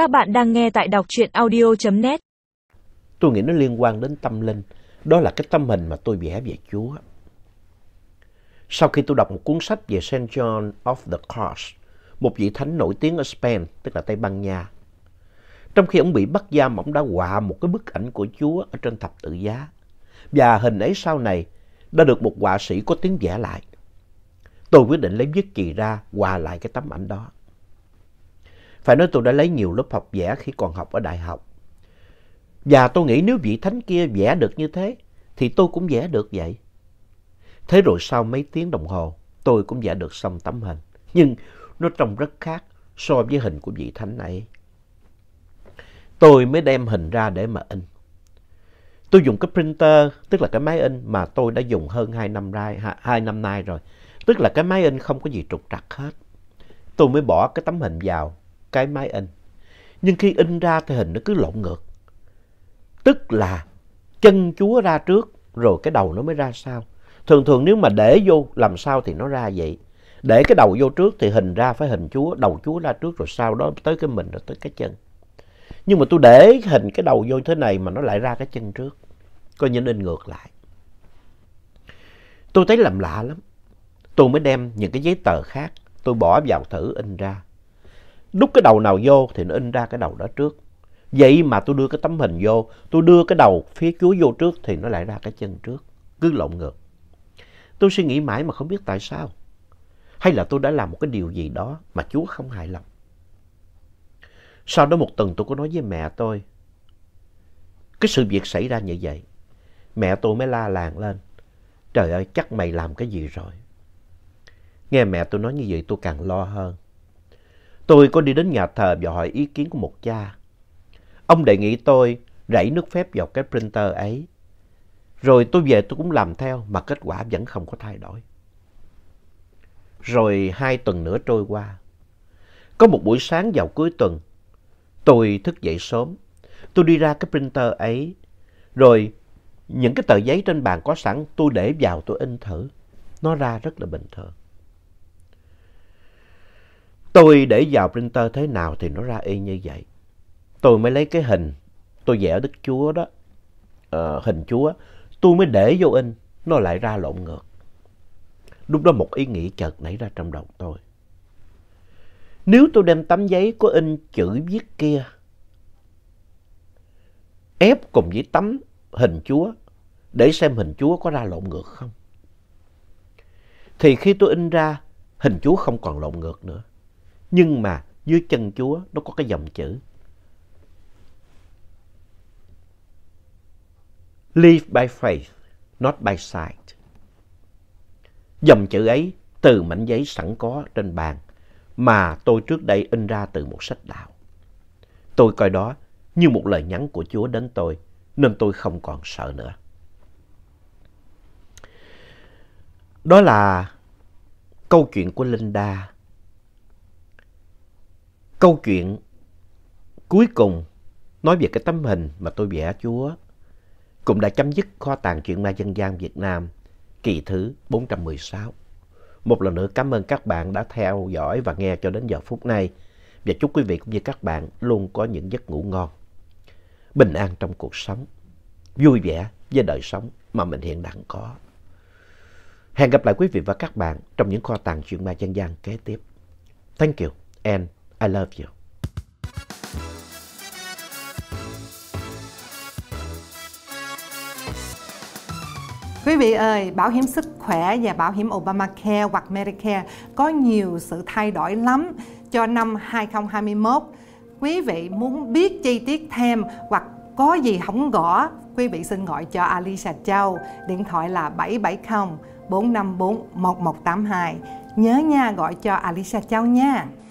Các bạn đang nghe tại đọc truyện audio.net. Tôi nghĩ nó liên quan đến tâm linh. Đó là cái tâm hình mà tôi vẽ về Chúa. Sau khi tôi đọc một cuốn sách về St. John of the Cross, một vị thánh nổi tiếng ở Spain, tức là Tây Ban Nha. Trong khi ông bị bắt giam, ông đã họa một cái bức ảnh của Chúa ở trên thập tự giá. Và hình ấy sau này đã được một họa sĩ có tiếng vẽ lại. Tôi quyết định lấy viết chì ra họa lại cái tấm ảnh đó. Phải nói tôi đã lấy nhiều lớp học vẽ khi còn học ở đại học. Và tôi nghĩ nếu vị thánh kia vẽ được như thế, thì tôi cũng vẽ được vậy. Thế rồi sau mấy tiếng đồng hồ, tôi cũng vẽ được xong tấm hình. Nhưng nó trông rất khác so với hình của vị thánh này. Tôi mới đem hình ra để mà in. Tôi dùng cái printer, tức là cái máy in mà tôi đã dùng hơn 2 năm, nay, 2 năm nay rồi. Tức là cái máy in không có gì trục trặc hết. Tôi mới bỏ cái tấm hình vào cái máy in. Nhưng khi in ra thì hình nó cứ lộn ngược. Tức là chân Chúa ra trước rồi cái đầu nó mới ra sau. Thường thường nếu mà để vô làm sao thì nó ra vậy. Để cái đầu vô trước thì hình ra phải hình Chúa, đầu Chúa ra trước rồi sau đó tới cái mình rồi tới cái chân. Nhưng mà tôi để hình cái đầu vô thế này mà nó lại ra cái chân trước. Coi như in ngược lại. Tôi thấy làm lạ lắm. Tôi mới đem những cái giấy tờ khác, tôi bỏ vào thử in ra. Đúc cái đầu nào vô thì nó in ra cái đầu đó trước. Vậy mà tôi đưa cái tấm hình vô, tôi đưa cái đầu phía Chúa vô trước thì nó lại ra cái chân trước. Cứ lộn ngược. Tôi suy nghĩ mãi mà không biết tại sao. Hay là tôi đã làm một cái điều gì đó mà Chúa không hài lòng. Sau đó một tuần tôi có nói với mẹ tôi. Cái sự việc xảy ra như vậy. Mẹ tôi mới la làng lên. Trời ơi, chắc mày làm cái gì rồi. Nghe mẹ tôi nói như vậy tôi càng lo hơn. Tôi có đi đến nhà thờ và hỏi ý kiến của một cha. Ông đề nghị tôi rảy nước phép vào cái printer ấy. Rồi tôi về tôi cũng làm theo mà kết quả vẫn không có thay đổi. Rồi hai tuần nữa trôi qua. Có một buổi sáng vào cuối tuần, tôi thức dậy sớm. Tôi đi ra cái printer ấy. Rồi những cái tờ giấy trên bàn có sẵn tôi để vào tôi in thử. Nó ra rất là bình thường. Tôi để vào printer thế nào thì nó ra y như vậy. Tôi mới lấy cái hình, tôi vẽ Đức Chúa đó, uh, hình Chúa, tôi mới để vô in, nó lại ra lộn ngược. Lúc đó một ý nghĩ chợt nảy ra trong đầu tôi. Nếu tôi đem tấm giấy có in chữ viết kia, ép cùng với tấm hình Chúa, để xem hình Chúa có ra lộn ngược không. Thì khi tôi in ra, hình Chúa không còn lộn ngược nữa. Nhưng mà dưới chân Chúa nó có cái dòng chữ. Live by faith, not by sight. Dòng chữ ấy từ mảnh giấy sẵn có trên bàn mà tôi trước đây in ra từ một sách đạo. Tôi coi đó như một lời nhắn của Chúa đến tôi nên tôi không còn sợ nữa. Đó là câu chuyện của Linda Câu chuyện cuối cùng nói về cái tấm hình mà tôi vẽ Chúa cũng đã chấm dứt kho tàng truyện ma dân gian Việt Nam kỳ thứ 416. Một lần nữa cảm ơn các bạn đã theo dõi và nghe cho đến giờ phút này và chúc quý vị cũng như các bạn luôn có những giấc ngủ ngon, bình an trong cuộc sống, vui vẻ với đời sống mà mình hiện đang có. Hẹn gặp lại quý vị và các bạn trong những kho tàng truyện ma dân gian kế tiếp. Thank you and I love you. Quý vị ơi, bảo hiểm sức khỏe và bảo hiểm Obamacare hoặc Medicare có nhiều sự thay đổi lắm cho năm 2021. Quý vị muốn biết chi tiết thêm hoặc có gì không gõ, quý vị xin gọi cho Alicia Châu, điện thoại là 770 454 1182. Nhớ nha, gọi cho Alicia Châu nha.